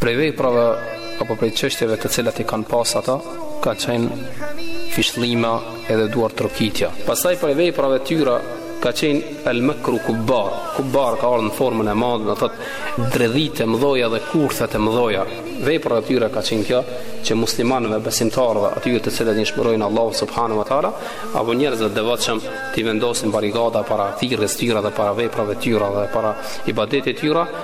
Prej veprave apo prej çështjeve të cilat i kanë pas ata, ka qenë fishllima edhe duartrokitja. Pastaj prej veprave të tyre ka qenë el makru kubbar. Kubbar ka ardh në formën e madhe, do thotë dredhitë e mëdha dhe kurthet e mëdha. Vepra e tyre ka qenë kjo që muslimanëve besimtarëve atyre të cilët e njëshmërojnë Allahun subhanahu wa taala apo njerëzve të devotshëm t'i vendosin barrikada para thirrjes tyre dhe para veprave tyre dhe para ibadetit tyre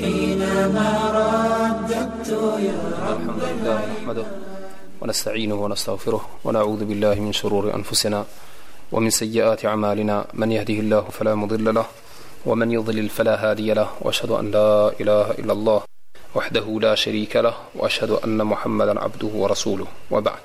حينما رددت يا رب العباد ونستعينه ونستغفره ونعوذ بالله من شرور أنفسنا ومن سيئات أعمالنا من يهده الله فلا مضل له ومن يضلل فلا هادي له واشهد أن لا إله إلا الله وحده لا شريك له واشهد ان محمدا عبده ورسوله وبعد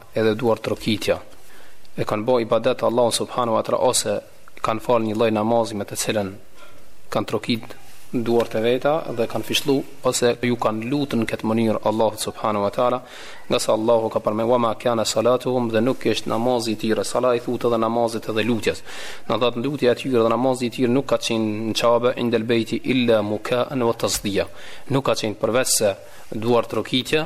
edhe duartrokitja, e kanë bërë ibadet Allahut subhanu wa ta'ala ose kanë falë një lloj namazi me të cilën kanë trokitë duart e veta dhe kanë fishllu ose ju kanë lutë në këtë mënyrë Allahu subhanu wa ta'ala ngase Allahu ka përmend wa ma kjane salatu hum dhe nuk është namazi i tyre, sala i thuhet edhe namazit edhe lutjes domethënë lutja e tyre dhe namazi i tyre nuk ka qenë në qabe indel bejti illa mukaen ve tasdije nuk ka qenë përveç se duartrokitje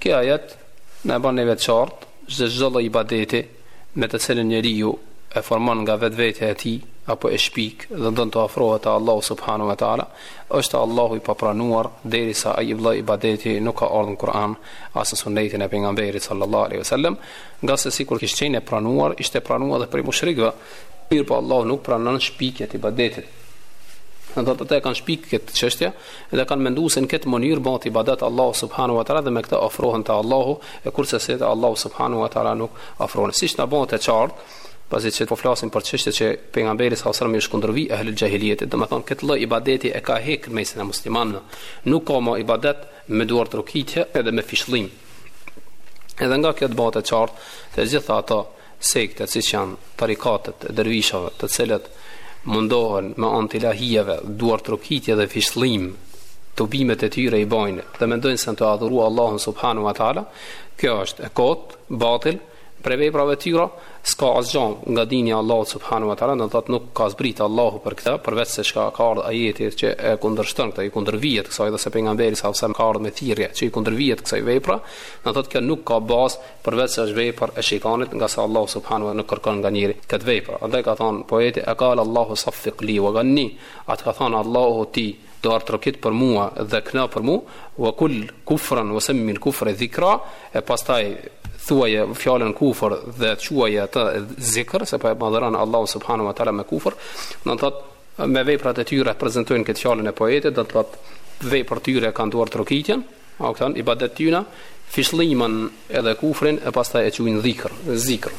Ky ajet na e bën neve të qartë se çdo lloj ibadeti me të cilin njeriu e formon nga vetvetja e tij apo e shpik dhe don të afrohet te Allahu subhanahu wa taala është Allahu i papranuar derisa ai lloj ibadeti nuk ka ardhur në Kur'an as në sunnetin e pejgamberit sallallahu alaihi wasallam ngase sikur kish qenë e pranuar ishte pranuar edhe prej mushrikëve mirëpo Allahu nuk pranon shpikjet e ibadetit Do të thotë e kanë shpikë këtë çështje, Dhe kanë mendu se në këtë mënyrë bëhet ibadet Allahu subhanahu wa taala dhe me këtë ofrohen te Allahu, e kurrsesi te Allahu subhanahu wa taala nuk ofrohen. Siç na bëhet e qartë, pasi që po flasim për çështje që pejgamberi alejhi selam i është kundërvi ehlul xhahilijetit, domethënë këtë lloj ibadeti e ka hek në mesin e muslimanëve. Nuk ka ma ibadet me duartrokitje edhe me fishllim. Edhe nga kjo të bëhet e qartë se gjithë ato sekte siç janë tarikatet e dervishave të cilët mundohen me anë të ilahijeve, duartrokitje dhe fishllim tubimet e tyre i bajnë dhe mendojnë se janë tu adhuru Allahun subhanu wa ta'ala kjo është e kotë, batil prej veprave tyra s'ka asgja nga dini Allahut subhanu wa ta'ala do të thotë nuk ka zbrit Allahu për këtë përveç se çka ka ardhë ajeti që e kundërshton këtë i kundërvihet kësaj dhe se pejgamberi alejhi selam ka ardhë me thirrje që i kundërvihet kësaj vepre do të thotë kjo nuk ka bazë përveç se është vepër e shejtanit, ngase Allahu subhanahu wa taala nuk kërkon nga njeriu këtë vepër. Andaj ka thënë poeti, "E qala Allahu saffiq li wa ghanni", a të ka thënë Allahu ti duartrokit për mua dhe kno për mua, wa kul kufran wa sammi al-kufra dhikra, e pastaj thuaje fjalën kufër dhe quaje atë zikr, se po e madhëron Allahun subhanahu wa taala me kufër, do të thotë me veprat e tyre prezantojnë këtë fjalën e poetit, do të thotë veprat e tyre kanë duartrokitjen, O kon ibadet i tyne, fishkllima edhe kufrin e pastaj e quajnë dhikr, zikr.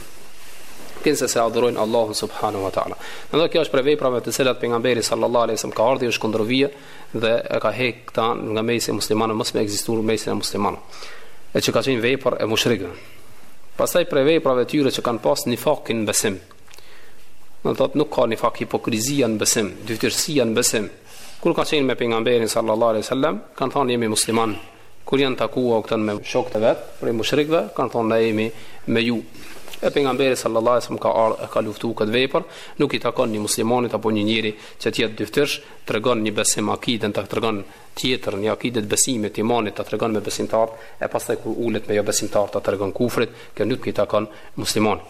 Kinse se adhurojnë Allahun subhanu wa ta'ala. Edhe kjo është prej veprave të cilat pejgamberi sallallahu alaihi sallam ka ardhë është kundërvu dhe e ka hek këta nga mesi i muslimanëve, mos me ekzistu n'mesin e muslimanëve. E që ka qenë vepër e mushrikëve. Pastaj prej veprave tyre që kanë pas nifakin në besim. Domethënë u kon nifak hipokrizia në besim, dyftyrsia në besim. Kur kanë qenë me pejgamberin sallallahu alaihi wasallam, kanë thonë jemi musliman. Kur janë taku, u kthy n me shokët e vet, prej mushrikëve, kanë thonë na jemi me ju. E pejgamberi sallallahu alaihi wasallam ka ardhur e ka luftuar këtë vepër, nuk i takon një muslimanit apo një njeriu që të jetë dyftyrsh, tregon një besim akiden, ta tregon tjetër një akide të besimit, t'imanit ta tregon me besimtarët, e pastaj kur ulet me jobesimtarë ta tregon kufrit, kjo nuk i takon muslimanit.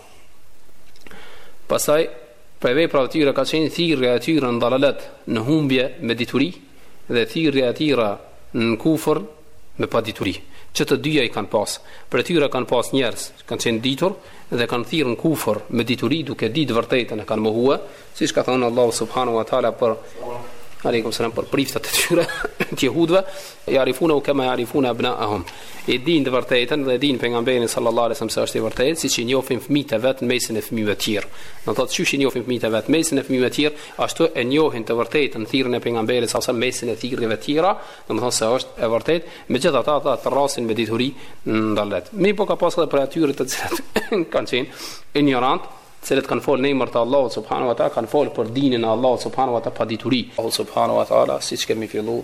Pastaj Prej veprave të tyre ka qenë thirrja e tyre në dalalet, në humbje me dituri, dhe thirrja e tyre në kufër me padituri. Që të dyja i kanë pas. Prej tyre kanë pas njerëz, kanë qenë ditur dhe kanë thirrë në kufër me dituri duke ditë vërtetën e kanë mohue, siç ka thënë Allahu subhanahu wa taala për Aleikum selam për priftat e tyre të jehudëve, Ya'rifunahu kama ya'rifuna abna'ahum. E dinë të vërtetën dhe e dinë pejgamberin sallallahu alaihi wasallam se është i vërtetë, siç i njohin fëmijët e vet në mesin e fëmijëve të tjerë. Do thotë qysh i njohin fëmijët e vet në mesin e fëmijëve të tjerë, ashtu e njohin të vërtetën thirrjen e pejgamberit sallallahu alaihi wasallam në mesin e thirrjeve të tjera, domethënë se është e vërtetë, megjithatë ata thërrasin me dituri në dalalet. Mirëpo ka pas edhe prej atyre të cilët kanë qenë injorant, të cilët kanë folë në emër të Allahut subhanahu wa taala, kanë folë për dinin e Allahut subhanahu wa taala pa dituri. Allahu subhanahu wa taala, siç kemi filluar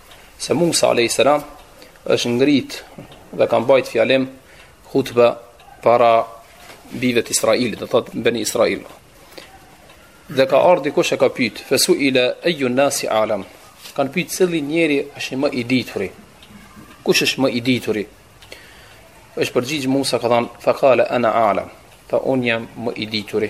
se Musa alayhis salam është ngrit dhe ka mbajt fjalim hutbe para bijve të Israilit, do thot beni Israil. Dhe ka ardhur dikush e ka pyet, "Fesuila ayu nasi alam?" Kan pyet cili njeri është më i dituri. Kush është më i dituri? Është përgjigj Musa ka thënë, "Fa qala ana alam." Tha un jam më i dituri.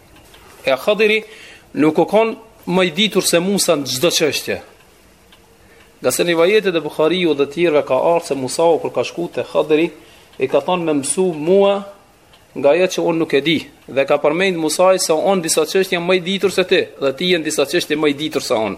E Hadiri nuk u kon më i ditur se Musa në çdo çështje. Ngase në rivajete te Buhariu dhe tjerëve ka ardhur se Musau kur ka shku te Hadiri i ka thonë me mësu mua nga ajo që unë nuk e di dhe ka përmend Musai se unë disa çështje më i ditur se ti dhe ti je në disa çështje më i ditur se unë.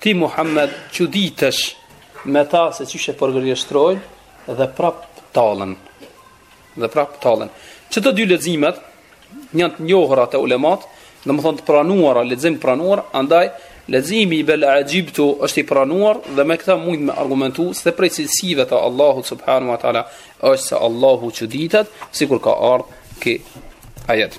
Ti Muhammed çuditesh me ta se qysh e përgënjeshtrojnë dhe prap tallën. Dhe prap tallën. Që të dy leximet janë të njohura te ulemat, domethënë të pranuara, lexim i pranuar, andaj leximi i bel axhibtu është i pranuar dhe me këtë mund me argumentu se prej cilësive të Allahut subhanahu wa taala është se Allahu çuditet sikur ka ardhur ky ajet.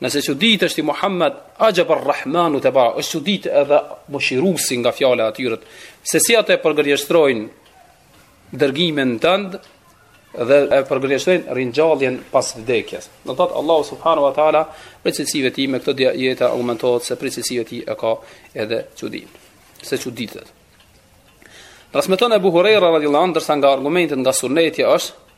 Nëse çuditesh ti Muhammed, Ajab ar-Rahmanu te ba, është çuditë edhe mëshirusi nga fjala e atyre, se si atë e përgënjeshtrojnë dërgimin tënd dhe e përgënjeshtrojnë ringjalljen pas vdekjes. Do thotë Allahu subhanahu wa taala prej cilësive të tij me këto ajeta argumentohet se prej cilësive të tij e ka edhe çudinë. Se çuditet. Transmeton Abu Huraira radhiyallahu anhu ndërsa nga argumentet nga sunneti është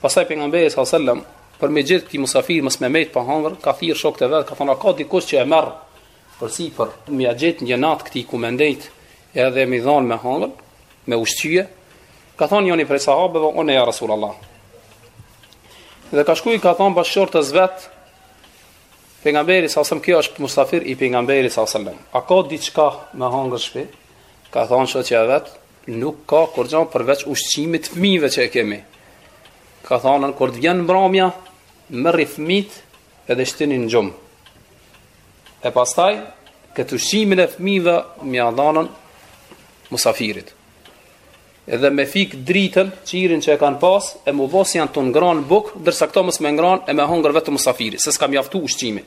Pastaj pejgamberi sallallahu alajhi wasallam për me i gjet këtij musafir mos me mbet pa hangër, ka thirr shokët e vet, ka thonë a ka dikush që e merr përsipër, me ia gjet një natë këtij ku me ndejt, edhe me i dhon me hangër, me ushqye. Ka thonë njoni prej sahabeve, unë ja Rasulullah. Dhe ka shku i ka thonë bashkëshortes vet pejgamberi sallallahu alajhi wasallam, ky është musafir i pejgamberit sallallahu alajhi wasallam. A ka diçka me hangër n'shpi? Ka thonë shoqja vet, Nuk ka kurgja përveç ushqimit t'fmive që e kemi. Ka thënë kur të vjen mbramja, merri fëmit edhe shtini në gjumë. E pastaj këtë ushqimin e fmive me ia dhanë musafirit. Edhe me fik dritën, qirin që e kanë pas, e m'u bo se janë tu ngran buk, ndërsa këta mos me ngran e me hongër vetëm musafiri, se s'ka mjaftu ushqimin.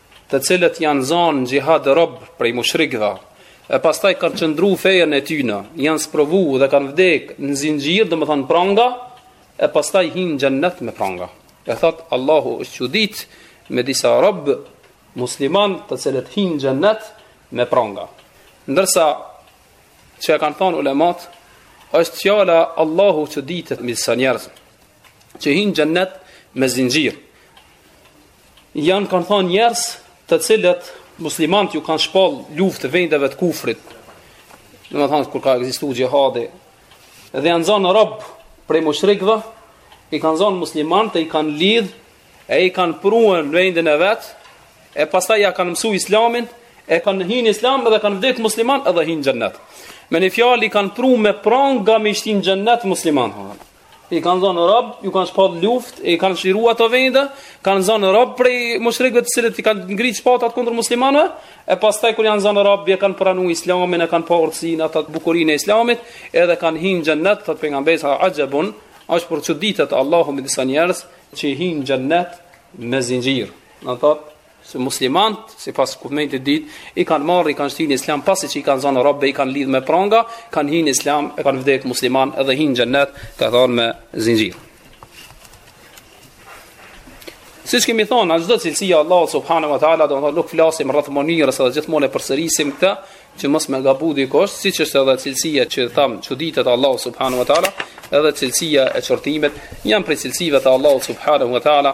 të cilët janë zonë në xhihad robë prej mushrikëve, e pastaj kanë qëndru n'fenë e tyna, janë sprovu dhe kanë vdek në zinxhirë, domethanë pranga, e pastaj hinë n'xhennet me pranga. E thotë, Allahu është çuditë me disa robë musliman të cilët hinë n'xhennet me pranga. Ndërsa, që e kanë thanë ulemat, është fjala Allahu çuditet me disa njerëz. që hinë n'xhennet me zinxhirë. Janë kanë thonë njerëz të cilët muslimant ju kanë shpall luftë vendeve të kufrit, domethonë kur ka ekzistu xhihadi, dhe janë zonë robë prej mushrikve, i kanë zonë muslimant e i kanë lidhë, e i kanë pru në vendin e vetë, e pastaj ja kanë mësu islamin, e kanë hi në islam dhe kanë vdekë musliman edhe hinë n'xhennet. Me një fjalë i kanë pru me pranga me i shti n'xhennet muslimant. i kanë zonë rob, ju kanë shpall luftë, i kanë çliru ato vende, kanë zonë rob prej mushrikëve të cilët i kanë ngrit shpatat kundër muslimanëve, e pastaj kur janë zonë rob, e kanë pranu Islamin, e kanë pa urtësinë atë bukurinë e Islamit, edhe kanë hi në xhennet, thot pejgamberi sa ajabun, është po çuditet Allahu me disa njerëz që hinë n'xhennet me zinxhir. Do thot se muslimant, sipas kuptimit të dytë, i kanë marrë, i kanë shti në islam, pasi që i kanë zonë robë, i kanë lidhë me pranga, kanë hi në islam, e kanë vdekë musliman, edhe hinë n'xhennet, ka thonë me zinxhirë. Siç e kemi thonë, a gjith te cilësia e Allahut subhanu wa ta'ala, domethonë, nuk flasim rreth mënyrës edhe gjithmonë e përsërisim këta, që mos me gabu dikush, siç është edhe cilësia që thamë çuditet Allah subhanu wa ta'ala, edhe cilësia e qërtimit, janë prej cilësive të Allah subhanu wa ta'ala,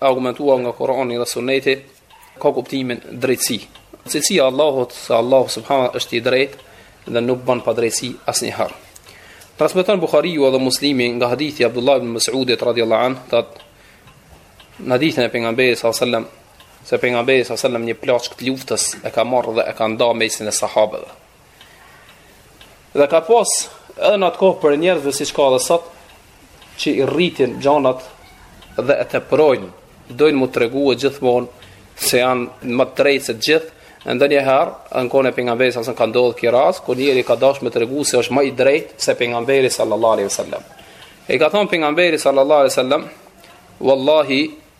Argumentuar nga Kurani dhe Sunneti ka kuptimin drejtësi. Cilësia e Allahut, se Allahu subhanahu është i drejtë dhe nuk ban padrejtësi asnjëherë. Transmeton Buhariu dhe Muslimi nga hadithi i Abdullah ibn Mas'udit radhiyallahu anhu, thotë në hadithin e pejgamberit sallallahu alajhi wasallam se pejgamberi sallallahu alajhi wasallam një plaçkë të luftës e ka marrë dhe e ka nda në mesin e sahabeve. Dhe ka pas edhe në atë kohë prej njerëzve siç ka edhe sot, që i rritin gjanat dhe e teprojnë, dojnë m'u tregu gjithmonë se janë ma të drejtë se të gjithë, edhe ndonjëherë, në kohën e pejgamberit sallallahu alajhi wasallam ka ndodhë ky rast, ku njeri ka dashtë me tregu se është ma i drejtë se pejgamberi sallallahu alajhi wasallam. I ka thonë pejgamberit sallallahu alajhi wasallam, Wallahi,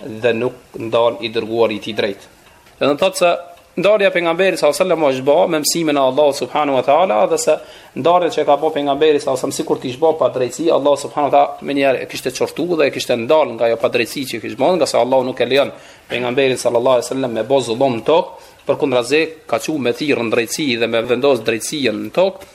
dhe nuk ndan i dërguari i tij drejt. Do të thotë se ndarja e pejgamberit sallallahu alajhi wasallam është ba me mësimin e Allahut subhanahu wa ta'ala dhe se ndarja që ka ba pejgamberi sallallahu alajhi wasallam sikur t'ish ba padrejtësi Allahu subhanahu wa ta'ala menjëherë e kishte qortu dhe e kishte ndal nga ajo padrejtësi që kishte ba ngase Allahu nuk e lejon pejgamberin sallallahu alajhi wasallam me bo zullum në tokë përkundrazi e ka çu me thirrë në drejtësi dhe me vendos drejtësinë në tokë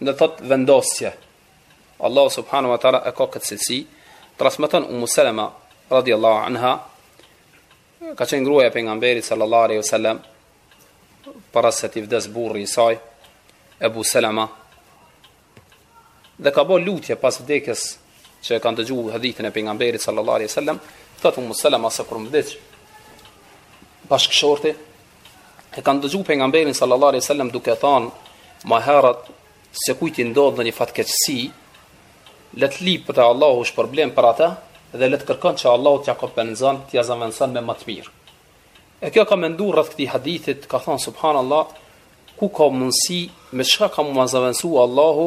Do të thotë vendosje. Allahu subhanahu wa taala e ka këtë cilësi. Transmeton Ummu Salama radhiyallahu anha ka qenë gruaja e pejgamberit sallallahu alaihi wasallam para se t'i vdes burri i saj Abu Salama dhe ka ba lutje pas vdekjes që e kanë dëgju hadithin e pejgamberit sallallahu alaihi wasallam thotë Ummu Salama se kur më vdiq bashkëshorti e kam dëgju pejgamberin sallallahu alaihi wasallam duke thanë ma herët se kujt i ndodh ndonjë fatkeqësi le të lyp për te Allahu shpërblim për atë dhe le të kërkon që Allahu t'ja kompenzon t'ja zëvendëson me më të mirë e kjo ka mendu rreth këtij hadithit ka thanë subhanallah ku ka mundësi me çka ka me ma zëvendësu Allahu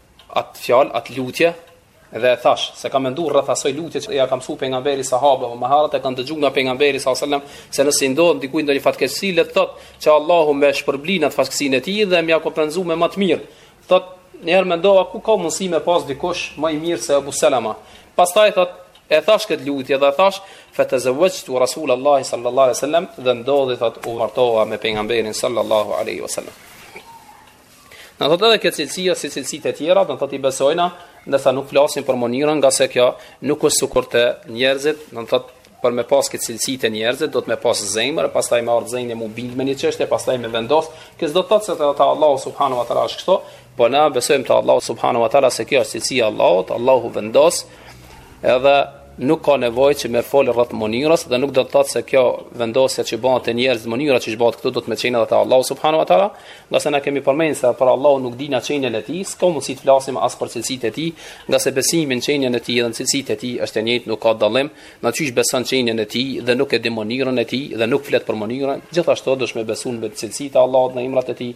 Atë fjalë, atë lutje, dhe e thash se kam menduar rreth asaj lutje që ja ka mësuar pejgamberi sahabeve më herët e kanë dëgjuar nga pejgamberi sallallahu alajhi wasallam se nëse i ndodh dikujt ndonjë fatkeqësi le të thotë që Allahu me shpërbly n'atë fatkeqësinë e tij dhe me ja kompenzu me më të mirë thot një herë mendova ku ka mundësi me pas dikush më i mirë se Abu Salama pastaj thot e thash këtë lutje dhe thash fa tazawwajtu rasulullah sallallahu alajhi wasallam dhe ndodhi thot u martova me pejgamberin sallallahu alajhi wasallam Do të thotë edhe këtë cilësi si cilësitë e tjera, do të thotë i besojna, ndërsa nuk flasim për mënyrën, ngase kjo nuk është sikur te njerëzit, do të thotë për me pas këtë cilësi te njerëzit, duhet me pas zemër, pastaj me ardhë zemra m'u bind me një çështje, pastaj me vendos. Kjo s'do të thotë se te Allahu subhanahu wa taala është kështu, po na besojmë te Allahu subhanahu wa taala se kjo është cilësia e Allahut, Allahu vendos. Edhe Nuk ka nevojë që me fol rreth mënyrës dhe nuk do të thotë se kjo vendosja që bëhet te njerëz mënyra që bëhet këtu duhet me qenë edhe te Allahu subhanahu wa taala, ngase na kemi përmendur se për Allahu nuk dina qenien e tij, s'ka mundësi të flasim as për cilësitë e tij, ngase besimi në qenien e tij dhe cilësitë e tij është e njëjtë, nuk ka dallim, na qysh beson qenien e tij dhe nuk e di mënyrën e tij dhe nuk flet për mënyrën, gjithashtu duhet me besu në cilësitë e Allahut dhe emrat e tij,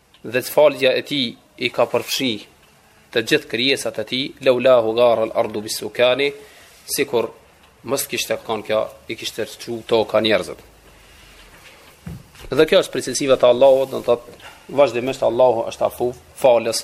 Dhe falja e tij i ka përfshi të gjithë krijesat e tij, laulahu gara al ardu bis sukani, sikur mos kishte kan kjo, i kishte çu toka njerëzit. Dhe kjo është prej cilësive të Allahut, do të thotë vazhdimisht Allahu është afu, falës,